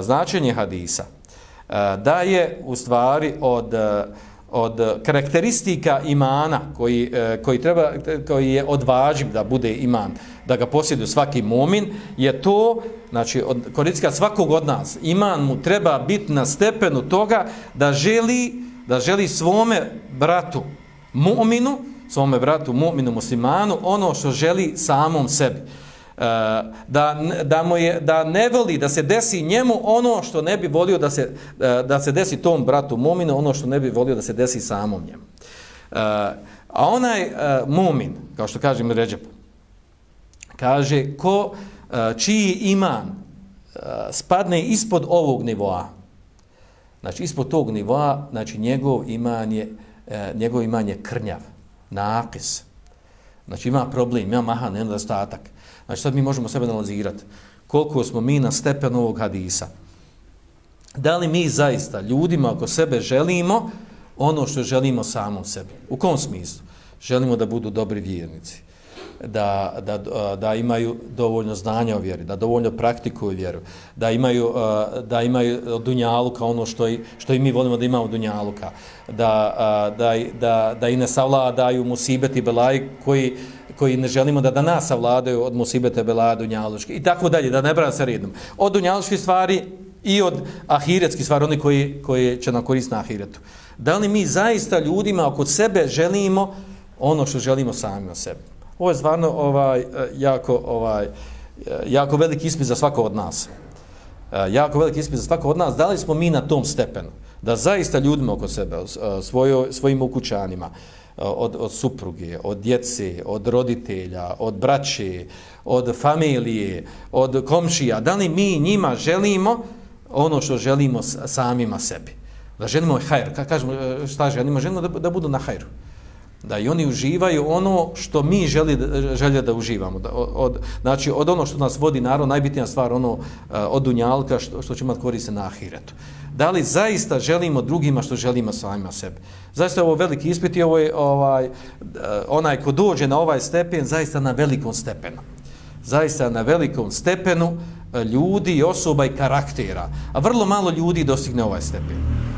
značenje hadisa da je u stvari od od karakteristika imana koji, e, koji, treba, koji je odvaživ da bude iman, da ga posjeduje svaki mumin, je to, znači, od koristika svakog od nas, iman mu treba biti na stepenu toga da želi, da želi svome bratu mu'minu, svome bratu mu'minu muslimanu, ono što želi samom sebi. Eh, da, da, mu je, da ne voli da se desi njemu ono što ne bi volio da se, eh, da se desi tom bratu muminu, ono što ne bi volio da se desi samom njemu. Eh, a onaj mumin, kao što kaže Ređep, kaže ko čiji iman spadne ispod ovog nivoa, znači ispod tog nivoa, znači njegov iman je, njegov iman je krnjav, nakis. Znači ima problem, ima maha, nedostatak. Znači sad mi možemo sebe analizirati koliko smo mi na stepen ovog hadisa. Da li mi zaista ljudima oko sebe želimo ono što želimo samom sebi? U kom smislu? Želimo da budu dobri vjernici, da, da, da imaju dovoljno znanja o vjeri, da dovoljno praktikuju vjeru, da imaju, e, da imaju dunjaluka ono što i, što i mi volimo da imamo dunjaluka, da, e, da, da, da i ne savladaju musibeti belaj koji, koji ne želimo da da nas savladaju od musibete belaja dunjaluške i tako dalje, da ne bram se redom. Od dunjaluških stvari i od ahiretskih stvari, oni koji, koji će nam koristiti na ahiretu. Da li mi zaista ljudima oko sebe želimo ono što želimo sami na sebi? Ovo je stvarno ovaj, e, jako, ovaj, e, jako veliki ispit za svako od nas. E, jako veliki ispit za svako od nas. Da li smo mi na tom stepenu? Da zaista ljudima oko sebe, svojo, svojim ukućanima, od, od supruge, od djece, od roditelja, od braće, od familije, od komšija, da li mi njima želimo ono što želimo samima sebi? Da želimo hajr, kažemo šta želimo, želimo da, da budu na hajru. Da i oni uživaju ono što mi želi, želje da uživamo. Da, od, znači, od ono što nas vodi narod, najbitnija stvar, ono e, od dunjalka što, što ćemo koriste na ahiretu da li zaista želimo drugima što želimo samima sebi. Zaista je ovo veliki ispit i ovo je ovaj, e, onaj ko dođe na ovaj stepen, zaista na velikom stepenu. Zaista na velikom stepenu e, ljudi, osoba i karaktera. A vrlo malo ljudi dostigne ovaj stepen.